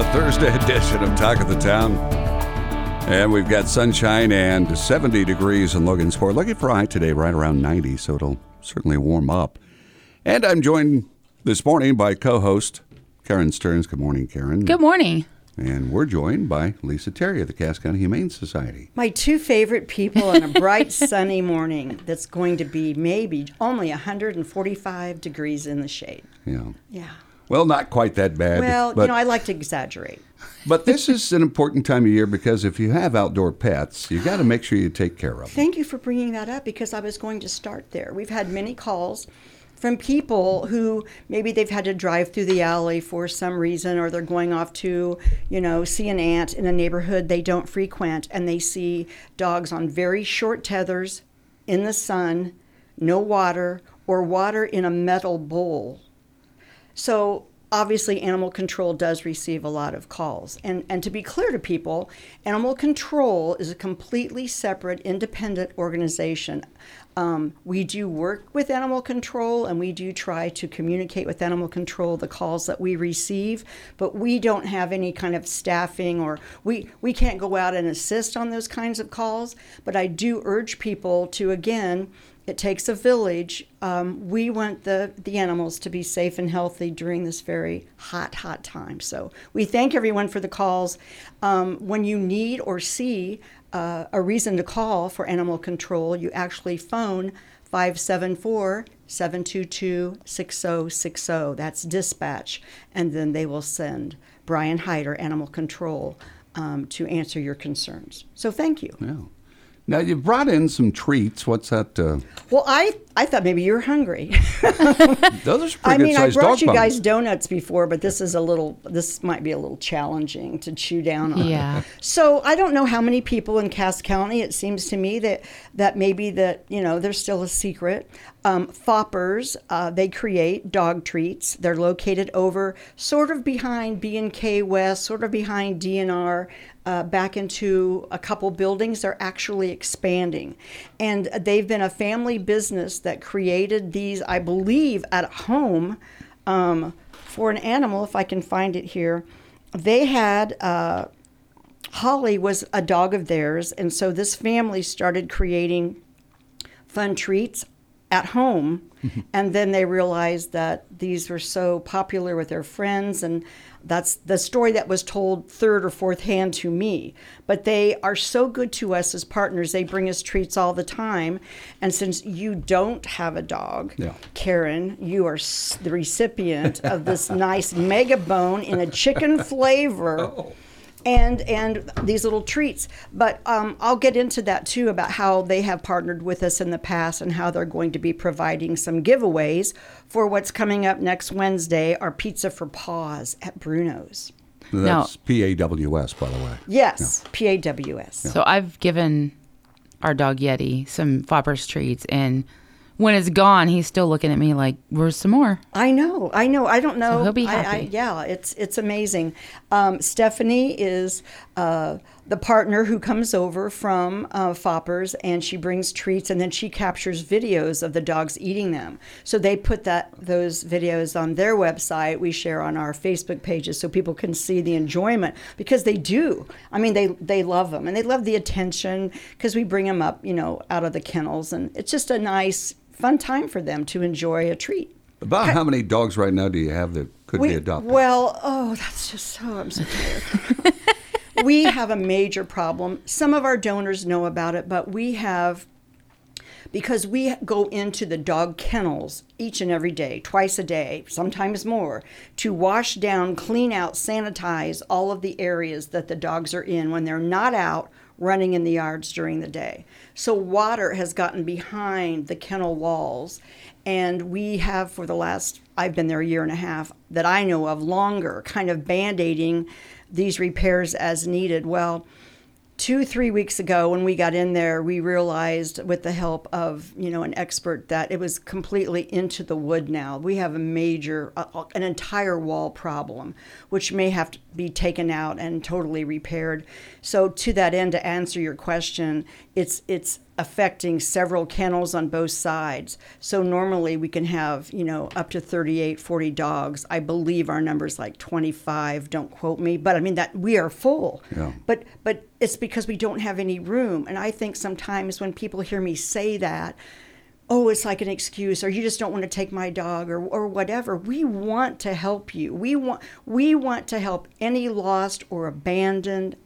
a Thursday edition of Talk of the Town. And we've got sunshine and 70 degrees in Logansport. Looking for a high today, right around 90, so it'll certainly warm up. And I'm joined this morning by co host Karen Stearns. Good morning, Karen. Good morning. And we're joined by Lisa Terry of the Cass County Humane Society. My two favorite people on a bright sunny morning that's going to be maybe only 145 degrees in the shade. Yeah. Yeah. Well, not quite that bad. Well, but, you know, I like to exaggerate. but this is an important time of year because if you have outdoor pets, you got to make sure you take care of them. Thank you for bringing that up because I was going to start there. We've had many calls from people who maybe they've had to drive through the alley for some reason or they're going off to, you know, see an aunt in a neighborhood they don't frequent and they see dogs on very short tethers in the sun, no water, or water in a metal bowl. So obviously animal control does receive a lot of calls. And and to be clear to people animal control is a completely separate independent organization. Um, we do work with animal control and we do try to communicate with animal control the calls that we receive but we don't have any kind of staffing or we we can't go out and assist on those kinds of calls. But i do urge people to again it takes a village. Um, we want the, the animals to be safe and healthy during this very hot, hot time. So we thank everyone for the calls. Um, when you need or see uh, a reason to call for animal control, you actually phone 574 722 6060. That's dispatch. And then they will send Brian Hyder, Animal Control, um, to answer your concerns. So thank you. Yeah. Now you brought in some treats. What's that? Uh... Well, I I thought maybe you were hungry. Those are I pretty mean, I good-sized brought you bones. guys donuts before, but this is a little. This might be a little challenging to chew down on. Yeah. So I don't know how many people in Cass County. It seems to me that that maybe that you know there's still a secret. Um, Foppers, uh, they create dog treats. They're located over sort of behind B and K West, sort of behind DNR. Uh, back into a couple buildings. They're actually expanding. And they've been a family business that created these, I believe, at home um, for an animal, if I can find it here. They had. Uh, Holly was a dog of theirs, and so this family started creating fun treats at home. Mm-hmm. and then they realized that these were so popular with their friends, and that's the story that was told third or fourth hand to me. But they are so good to us as partners. They bring us treats all the time. And since you don't have a dog, Yeah. Karen, you are the recipient of this nice mega bone in a chicken flavor oh. And and these little treats. But um, I'll get into that too about how they have partnered with us in the past and how they're going to be providing some giveaways for what's coming up next Wednesday. Our pizza for paws at Bruno's. That's P A W S, by the way. Yes, P A W S. So I've given our dog Yeti some Foppers treats, and when it's gone, he's still looking at me like, "Where's some more?" I know, I know. I don't know. he'll be I- I, happy. yeah, it's it's amazing. Um, Stephanie is uh, the partner who comes over from uh, Foppers, and she brings treats, and then she captures videos of the dogs eating them. So they put that those videos on their website. We share on our Facebook pages so people can see the enjoyment because they do. I mean, they they love them and they love the attention because we bring them up, you know, out of the kennels, and it's just a nice, fun time for them to enjoy a treat. About how many dogs right now do you have that could be adopted? Well, oh, that's just so I'm so tired. we have a major problem. Some of our donors know about it, but we have because we go into the dog kennels each and every day, twice a day, sometimes more, to wash down, clean out, sanitize all of the areas that the dogs are in when they're not out running in the yards during the day. So water has gotten behind the kennel walls. And we have, for the last, I've been there a year and a half, that I know of longer, kind of band aiding these repairs as needed. Well, two three weeks ago when we got in there we realized with the help of you know an expert that it was completely into the wood now. We have a major uh, an entire wall problem which may have to be taken out and totally repaired. So to that end to answer your question it's it's affecting several kennels on both sides. So normally we can have, you know, up to 38, 40 dogs. I believe our number's like 25, don't quote me, but I mean that we are full. Yeah. But but it's because we don't have any room. And I think sometimes when people hear me say that, oh, it's like an excuse, or you just don't want to take my dog, or, or whatever. We want to help you. We want we want to help any lost or abandoned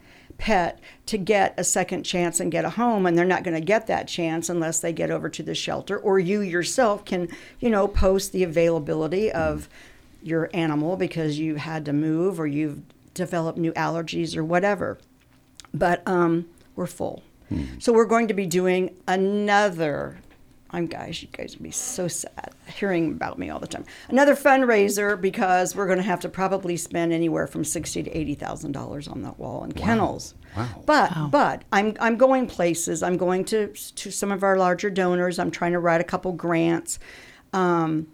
pet to get a second chance and get a home and they're not going to get that chance unless they get over to the shelter or you yourself can you know post the availability of your animal because you had to move or you've developed new allergies or whatever. But um, we're full. So we're going to be doing another I'm guys, you guys would be so sad hearing about me all the time. Another fundraiser because we're going to have to probably spend anywhere from sixty to eighty thousand dollars on that wall and kennels. Wow. But but I'm I'm going places. I'm going to to some of our larger donors. I'm trying to write a couple grants. Um,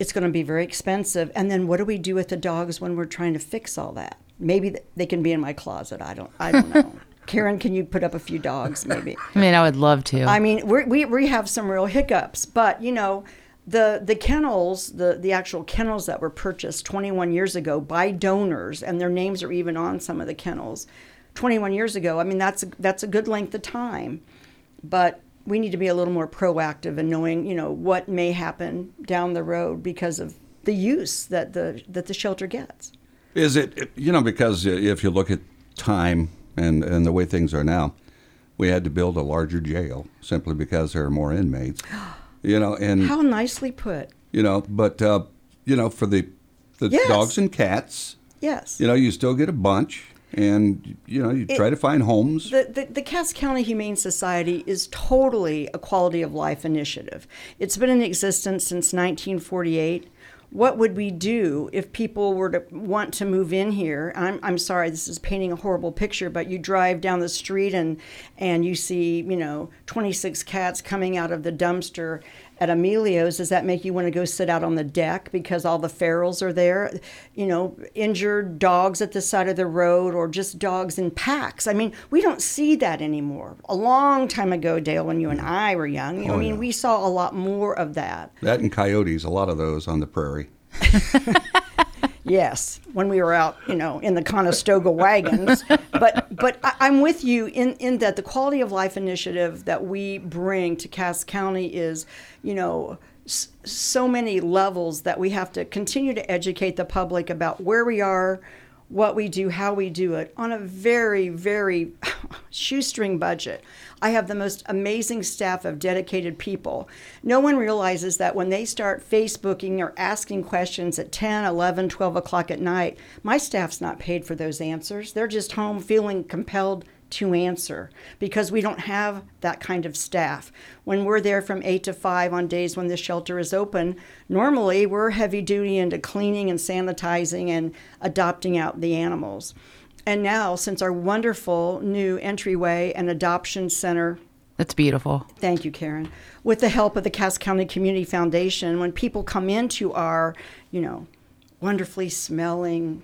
it's going to be very expensive. And then what do we do with the dogs when we're trying to fix all that? Maybe they can be in my closet. I don't I don't know. Karen, can you put up a few dogs maybe? I mean, I would love to. I mean, we're, we we have some real hiccups, but you know, the the kennels, the the actual kennels that were purchased 21 years ago by donors, and their names are even on some of the kennels. 21 years ago. I mean, that's a, that's a good length of time, but we need to be a little more proactive in knowing, you know, what may happen down the road because of the use that the that the shelter gets. Is it, you know, because if you look at time and, and the way things are now, we had to build a larger jail simply because there are more inmates. You know, and, How nicely put. you know, but, uh, you know, for the, the Yes. dogs and cats, Yes. you know, you still get a bunch and, you know, you try to find homes. The, the, the Cass County Humane Society is totally a quality of life initiative. It's been in existence since 1948. What would we do if people were to want to move in here? I'm, I'm sorry, this is painting a horrible picture, but you drive down the street and, and you see, you know, 26 cats coming out of the dumpster at Emilio's. Does that make you want to go sit out on the deck because all the ferals are there? You know, injured dogs at the side of the road or just dogs in packs. I mean, we don't see that anymore. A long time ago, Dale, when you and mm. I were young, oh, I mean, yeah. we saw a lot more of that. That and coyotes, a lot of those on the prairie. Yes, when we were out, you know, in the Conestoga wagons. but but I, I'm with you in, in that the quality of life initiative that we bring to Cass County is, you know, s- so many levels that we have to continue to educate the public about where we are, what we do, how we do it on a very, very shoestring budget. I have the most amazing staff of dedicated people. No one realizes that when they start Facebooking or asking questions at 10, 11, 12 o'clock at night, my staff's not paid for those answers. They're just home feeling compelled to answer because we don't have that kind of staff. When we're there from 8 to 5 on days when the shelter is open, normally we're heavy duty into cleaning and sanitizing and adopting out the animals. And now, since our wonderful new entryway and adoption center That's beautiful. Thank you, Karen. With the help of the Cass County Community Foundation, when people come into our, you know, wonderfully smelling,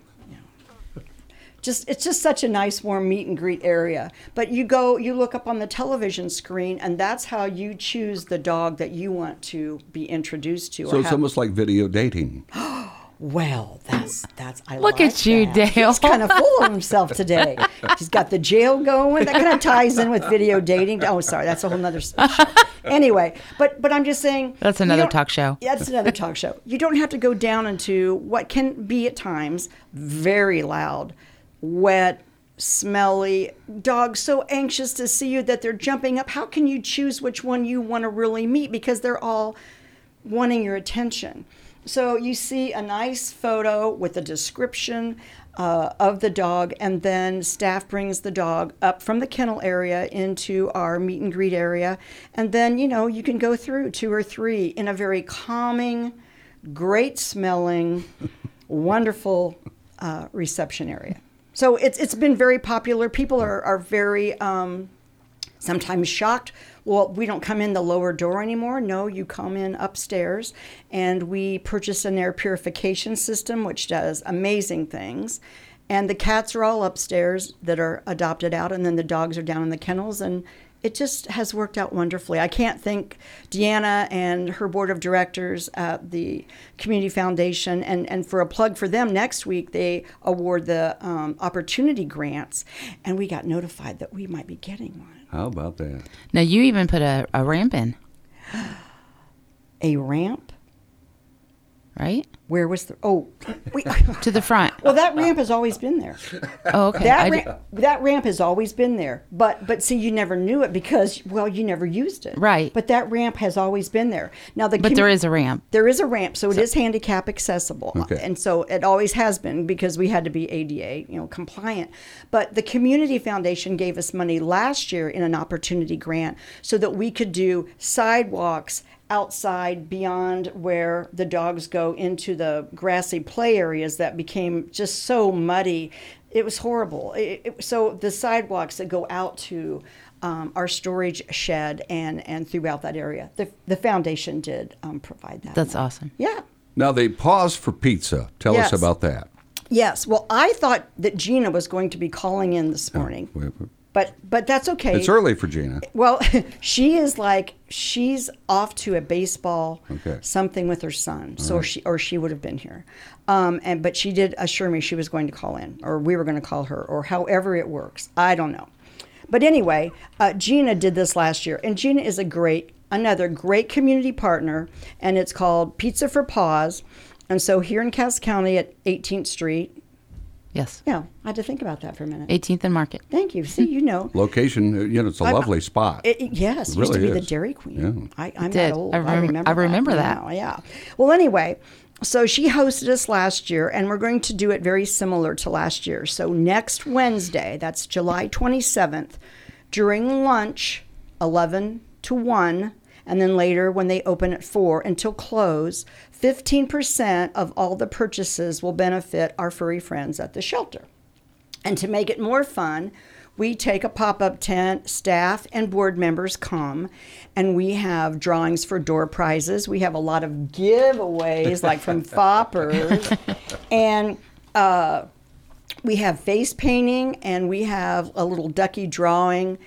just it's just such a nice warm meet and greet area. But you go, you look up on the television screen, and that's how you choose the dog that you want to be introduced to. So it's have- almost like video dating. well, that's that's I Look like at you, that. Dale. He's kind of full of himself today. He's got the jail going. That kind of ties in with video dating. Oh, sorry, that's a whole nother show. Anyway, but but I'm just saying That's another talk show. Yeah, that's another talk show. You don't have to go down into what can be at times very loud, wet, smelly dogs so anxious to see you that they're jumping up. How can you choose which one you want to really meet because they're all wanting your attention? So you see a nice photo with a description uh, of the dog, and then staff brings the dog up from the kennel area into our meet and greet area, and then you know you can go through two or three in a very calming, great smelling, wonderful uh, reception area. So it's it's been very popular. People are are very um, sometimes shocked. Well, we don't come in the lower door anymore. No, you come in upstairs, and we purchased an air purification system, which does amazing things. And the cats are all upstairs that are adopted out, and then the dogs are down in the kennels, and it just has worked out wonderfully. I can't thank Deanna and her board of directors at the Community Foundation. And, and for a plug for them, next week they award the um, opportunity grants, and we got notified that we might be getting one. How about that? Now you even put a, a ramp in, A ramp? Right? Where was the? Oh, we, To the front. well, that ramp has always been there. Oh, okay. That I ramp, that ramp has always been there, but but see, you never knew it because well, you never used it. Right. But that ramp has always been there. Now the but commu- there is a ramp. There is a ramp, so it is handicap accessible, Okay. and so it always has been because we had to be ADA, you know, compliant. But the Community Foundation gave us money last year in an opportunity grant so that we could do sidewalks outside beyond where the dogs go into the grassy play areas that became just so muddy. It was horrible. It, it, so the sidewalks that go out to um, our storage shed and, and throughout that area, the, the foundation did um, provide that. That's awesome. Yeah. Now they pause for pizza. Tell Yes. us about that. Yes. Well, I thought that Gina was going to be calling in this morning, Wait, wait. But but that's okay. It's early for Gina. Well, she is like she's off to a baseball Okay. something with her son, so she or she would have been here. Um, and but she did assure me she was going to call in, or we were going to call her, or however it works. I don't know. But anyway, uh, Gina did this last year, and Gina is a great, another great community partner, and it's called Pizza for Paws. And so here in Cass County at 18th Street, Yes. yeah, I had to think about that for a minute. 18th and Market. Thank you. See, you know. Location, uh, you know, it's a I- lovely spot. It, it- yes, It used to really be the. Dairy Queen. Yeah. I, I'm did. not old. I I remember. I remember that. now, yeah. Well, anyway, so she hosted us last year, and we're going to do it very similar to last year. So next Wednesday, that's July 27th, during lunch, 11 to 1, and then later when they open at 4 until close, 15% of all the purchases will benefit our furry friends at the shelter. And to make it more fun, we take a pop up tent, staff and board members come, and we have drawings for door prizes. We have a lot of giveaways, like from Foppers. And uh, we have face painting, and we have a little ducky drawing.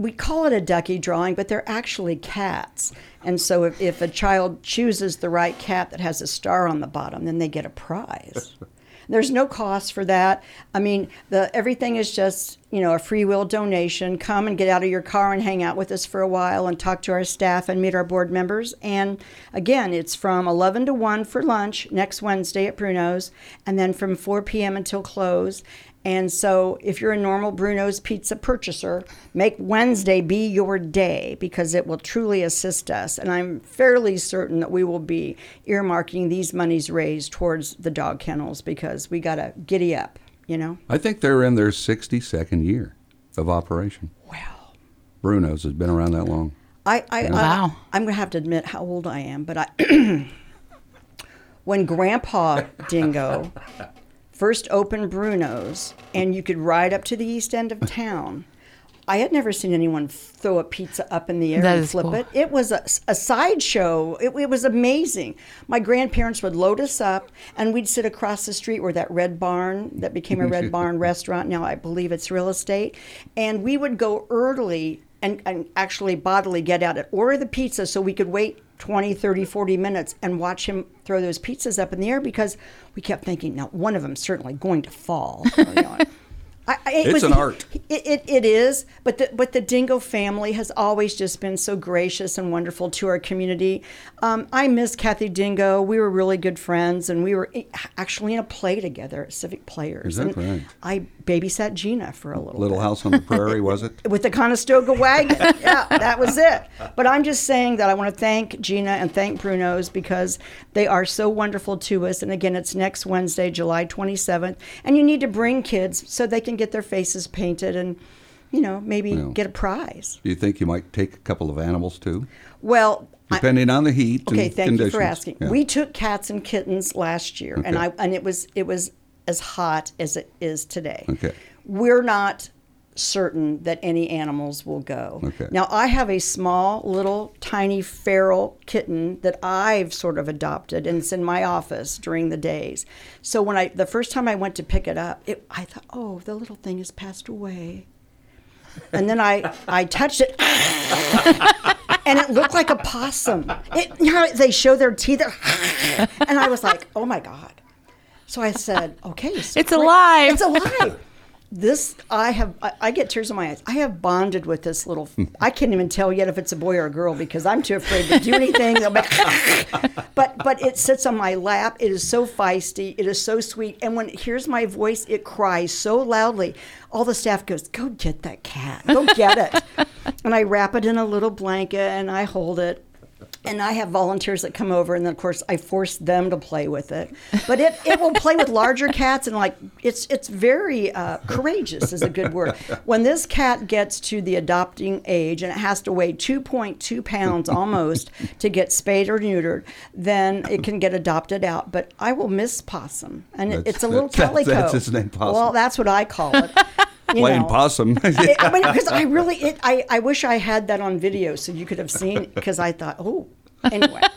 We call it a ducky drawing, but they're actually cats. And so if, if a child chooses the right cat that has a star on the bottom, then they get a prize. There's no cost for that. I mean, the everything is just you know a free will donation. Come and get out of your car and hang out with us for a while and talk to our staff and meet our board members. And again, it's from 11 to 1 for lunch next Wednesday at Bruno's, and then from 4 p.m. until close. And so, if you're a normal Bruno's pizza purchaser, make Wednesday be your day because it will truly assist us. And I'm fairly certain that we will be earmarking these monies raised towards the dog kennels because we got to giddy up, you know? I think they're in their 62nd year of operation. Wow. Bruno's has been around that long. I, I, Wow. I, am going to have to admit how old I am, but I, when Grandpa Dingo first opened Bruno's and you could ride up to the east end of town, I had never seen anyone throw a pizza up in the air That and flip cool. it. It was a, a sideshow. It, it was amazing. My grandparents would load us up, and we'd sit across the street where that Red Barn, that became a Red Barn restaurant, now I believe it's real estate, and we would go early and, and actually bodily get out and order the pizza so we could wait 20, 30, 40 minutes and watch him throw those pizzas up in the air because we kept thinking, now one of them's certainly going to fall. I, it It's was- an art. It, it, it is, but the but the Dingo family has always just been so gracious and wonderful to our community. Um, I miss Kathy Dingo. We were really good friends, and we were actually in a play together at Civic Players. Is that right? I babysat Gina for a little Little bit. House on the Prairie, was it? with the Conestoga wagon. yeah, that was it. But I'm just saying that I want to thank Gina and thank Bruno's because they are so wonderful to us. And again, it's next Wednesday, July 27th. And you need to bring kids so they can get their faces painted and, you know, maybe Yeah. get a prize. Do you think you might take a couple of animals too? Well, I- Depending on the heat Okay, thank conditions. you for asking. Yeah. We took cats and kittens last year, and I and it was it was as hot as it is today. Okay. We're not certain that any animals will go. Okay. Now I have a small little tiny feral kitten that I've sort of adopted and it's in my office during the days. So when I the first time I went to pick it up, it, I thought, "Oh, the little thing has passed away." And then I I touched it and it looked like a possum. It, you know, they show their teeth, and I was like, "Oh my god!" So I said, "Okay, so It's alive. It's alive." This I have. I, I get tears in my eyes. I have bonded with this little. I can't even tell yet if it's a boy or a girl because I'm too afraid to do anything. But but it sits on my lap. It is so feisty. It is so sweet. And when it hears my voice, it cries so loudly. All the staff goes, "Go get that cat. Go get it." and I wrap it in a little blanket and I hold it. And I have volunteers that come over, and then of course I force them to play with it. But it, it will play with larger cats, and like it's it's very uh, courageous is a good word. When this cat gets to the adopting age, and it has to weigh 2.2 pounds almost to get spayed or neutered, then it can get adopted out. But I will miss Possum, and it, it's a little that's- calico. that's his name, Possum. Well, that's what I call it. Plain know. possum. It- I mean, because I really, it, I, I wish I had that on video so you could have seen. Because I thought, oh, anyway.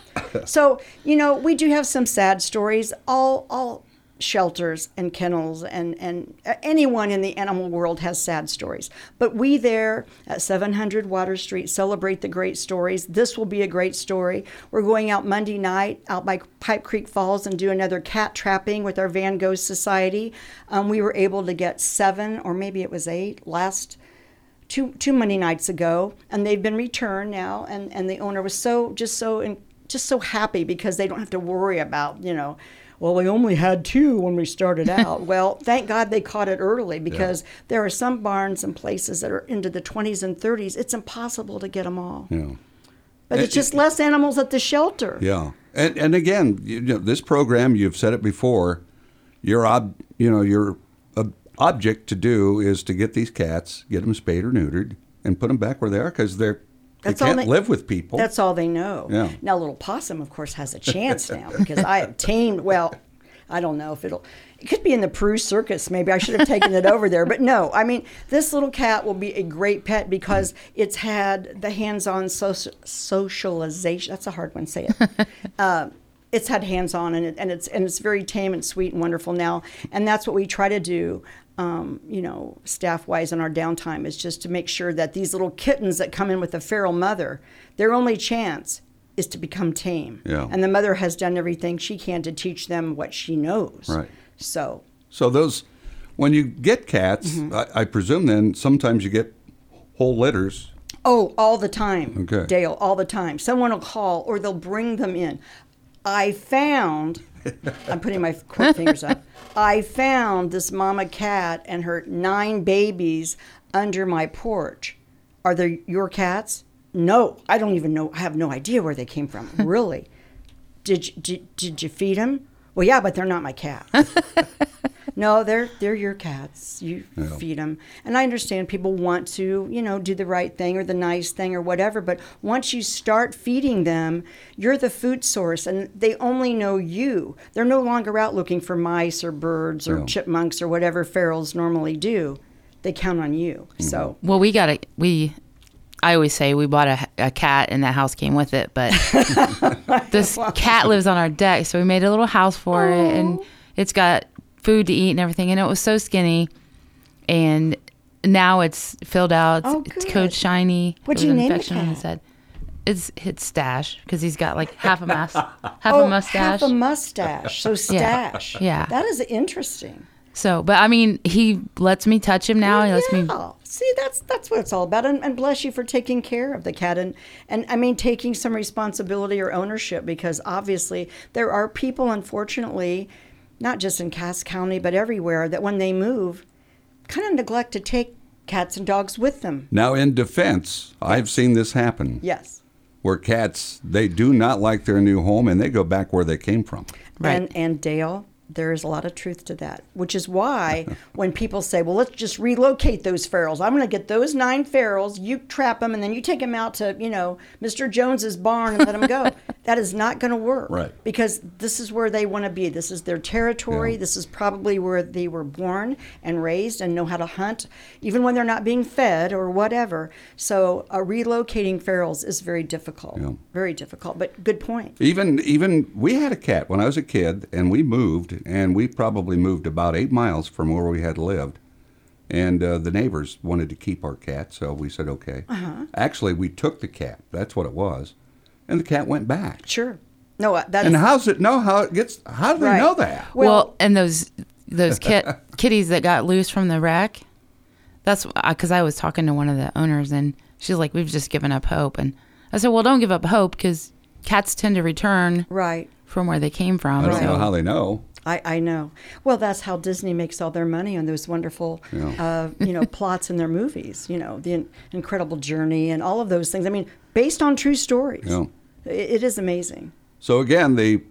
So you know, we do have some sad stories. All, all shelters and kennels and and anyone in the animal world has sad stories. But we there at 700 Water Street celebrate the great stories. This will be a great story. We're going out Monday night out by Pipe Creek Falls and do another cat trapping with our Van Gogh Society. Um, we were able to get seven or maybe it was eight last two two Monday nights ago, and they've been returned now. And, and the owner was so just so in, just so happy because they don't have to worry about you know. Well, we only had two when we started out. well, thank God they caught it early because there are some barns and places that are into the 20s and 30s. It's impossible to get them all. yeah. But it's just less animals at the shelter. Yeah, and and again, you know, this program you've said it before. Your ob, you know, your ob- object to do is to get these cats, get them spayed or neutered, and put them back where they are because they're That's they all can't they- live with people. That's all they know. Yeah. Now, little possum, of course, has a chance now because I have tamed. Well, I don't know if it'll. It could be in the Peru Circus. Maybe I should have taken it over there. But no, I mean, this little cat will be a great pet because it's had the hands-on soci- socialization. That's a hard one. Say it. uh, it's had hands-on and, it, and it's and it's very tame and sweet and wonderful now. And that's what we try to do. Um, you know, staff-wise in our downtime is just to make sure that these little kittens that come in with a feral mother, their only chance is to become tame. Yeah. And the mother has done everything she can to teach them what she knows. Right. So, So those, when you get cats, Mm-hmm. I, I presume then sometimes you get whole litters. oh, all the time, Okay. Dale, all the time. Someone will call or they'll bring them in. I found, I'm putting my quick fingers up. I found this mama cat and her nine babies under my porch. Are they your cats? No, I don't even know. I have no idea where they came from. Really? did, you, did did you feed them? Well, yeah, but they're not my cats. no, they're they're your cats. You Yeah. feed them, and I understand people want to, you know, do the right thing or the nice thing or whatever. But once you start feeding them, you're the food source, and they only know you. They're no longer out looking for mice or birds or Yeah. chipmunks or whatever ferals normally do. They count on you. Mm-hmm. So Well, we got a we. I always say we bought a, a cat and that house came with it, but this cat lives on our deck, so we made a little house for it, and it's got food to eat and everything, and it was so skinny, and now it's filled out. It's, Oh, it's good. coat shiny. What'd you name infection on his head. It's it's stash because he's got like half a mus, half oh, a mustache. half a mustache. So stash. Yeah. that is interesting. So, but I mean, he lets me touch him now. He lets me. Yeah. See, that's that's what it's all about. And, and bless you for taking care of the cat and, and I mean taking some responsibility or ownership because obviously there are people, unfortunately, not just in Cass County but everywhere, that when they move, kind of neglect to take cats and dogs with them. Now, in defense, I've seen this happen. Yes. Where cats, they do not like their new home and they go back where they came from. Right. And and Dale, there is a lot of truth to that, which is why when people say, "Well, let's just relocate those ferals," I'm going to get those nine ferals, you trap them, and then you take them out to you know Mr. Jones's barn and let them go. that is not going to work, Right. Because this is where they want to be. This is their territory. Yeah. This is probably where they were born and raised and know how to hunt, even when they're not being fed or whatever. So, uh, relocating ferals is very difficult, Yeah. very difficult. But good point. Even even we had a cat when I was a kid, and we moved, and we probably moved about eight miles from where we had lived. And uh, the neighbors wanted to keep our cat, so we said okay. Uh-huh. Actually, we took the cat. That's what it was, and the cat went back. Sure. No, uh, that's And how's it know how it gets? How do they Right. know that? Well, Well- and those those kit, kitties that got loose from the wreck. That's because I was talking to one of the owners, and she's like, "We've just given up hope." And I said, "Well, don't give up hope because cats tend to return right. from where they came from." I don't so- know how they know. I, I know. Well, that's how Disney makes all their money on those wonderful, uh, you know, plots in their movies. You know, the in- incredible journey and all of those things. I mean, based on true stories. Yeah. I- it is amazing. So again, the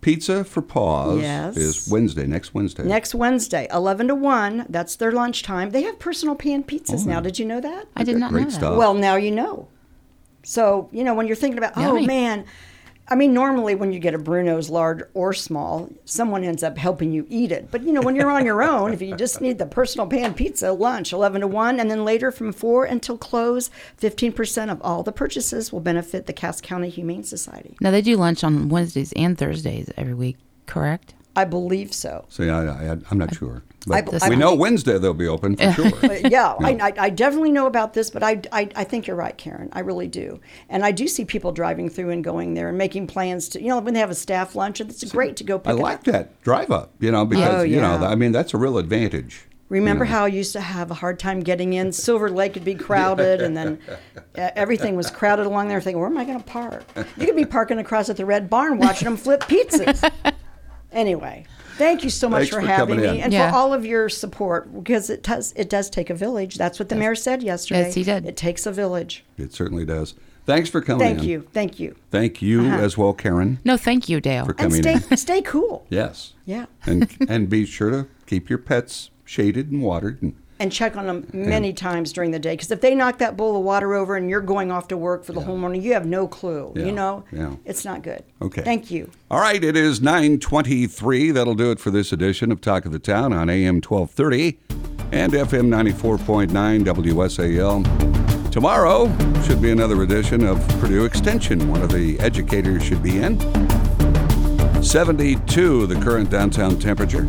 pizza for paws Yes. is Wednesday, next Wednesday. Next Wednesday, eleven to one. That's their lunchtime. They have personal pan pizzas now. Did you know that? I did not know that. stuff. Well, now you know. So, you know, when you're thinking about, oh man, I mean, normally when you get a Bruno's large or small, someone ends up helping you eat it. But, you know, when you're on your own, if you just need the personal pan pizza lunch, 11 to 1, and then later from 4 until close, 15% of all the purchases will benefit the Cass County Humane Society. Now they do lunch on Wednesdays and Thursdays every week, correct? I believe so. See, I, I, I'm not sure. But I we know Wednesday they'll be open for sure. But yeah, I, I, I definitely know about this, but I, I, I think you're right, Karen. I really do. And I do see people driving through and going there and making plans to, you know, when they have a staff lunch, and it's great to go pick I like that drive up, you know, oh, because Oh, you know. I mean, that's a real advantage. Remember Yeah. how I used to have a hard time getting in? Silver Lake could be crowded, and then everything was crowded along there. Thinking, where am I going to park? You could be parking across at the Red Barn watching them flip pizzas. Anyway, thank you so much for, for having me in. and Yeah. for all of your support because it does it does take a village. That's what the mayor said yesterday. Yes, he did. It takes a village. It certainly does. Thanks for coming Thank in. you, thank you, Thank you uh-huh. as well, Karen, No, thank you, Dale. for and coming stay in. stay cool. Yes. Yeah, And and be sure to keep your pets shaded and watered and and check on them many times during the day because if they knock that bowl of water over and you're going off to work for the whole morning, you have no clue. Yeah, You know, yeah. it's not good. Okay. Thank you. All right, it is 923. That'll do it for this edition of Talk of the Town on AM 1230 and FM 94.9 WSAL. Tomorrow should be another edition of Purdue Extension. One of the educators should be in. 72, the current downtown temperature.